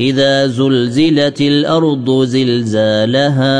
إذا زلزلت الأرض زلزالها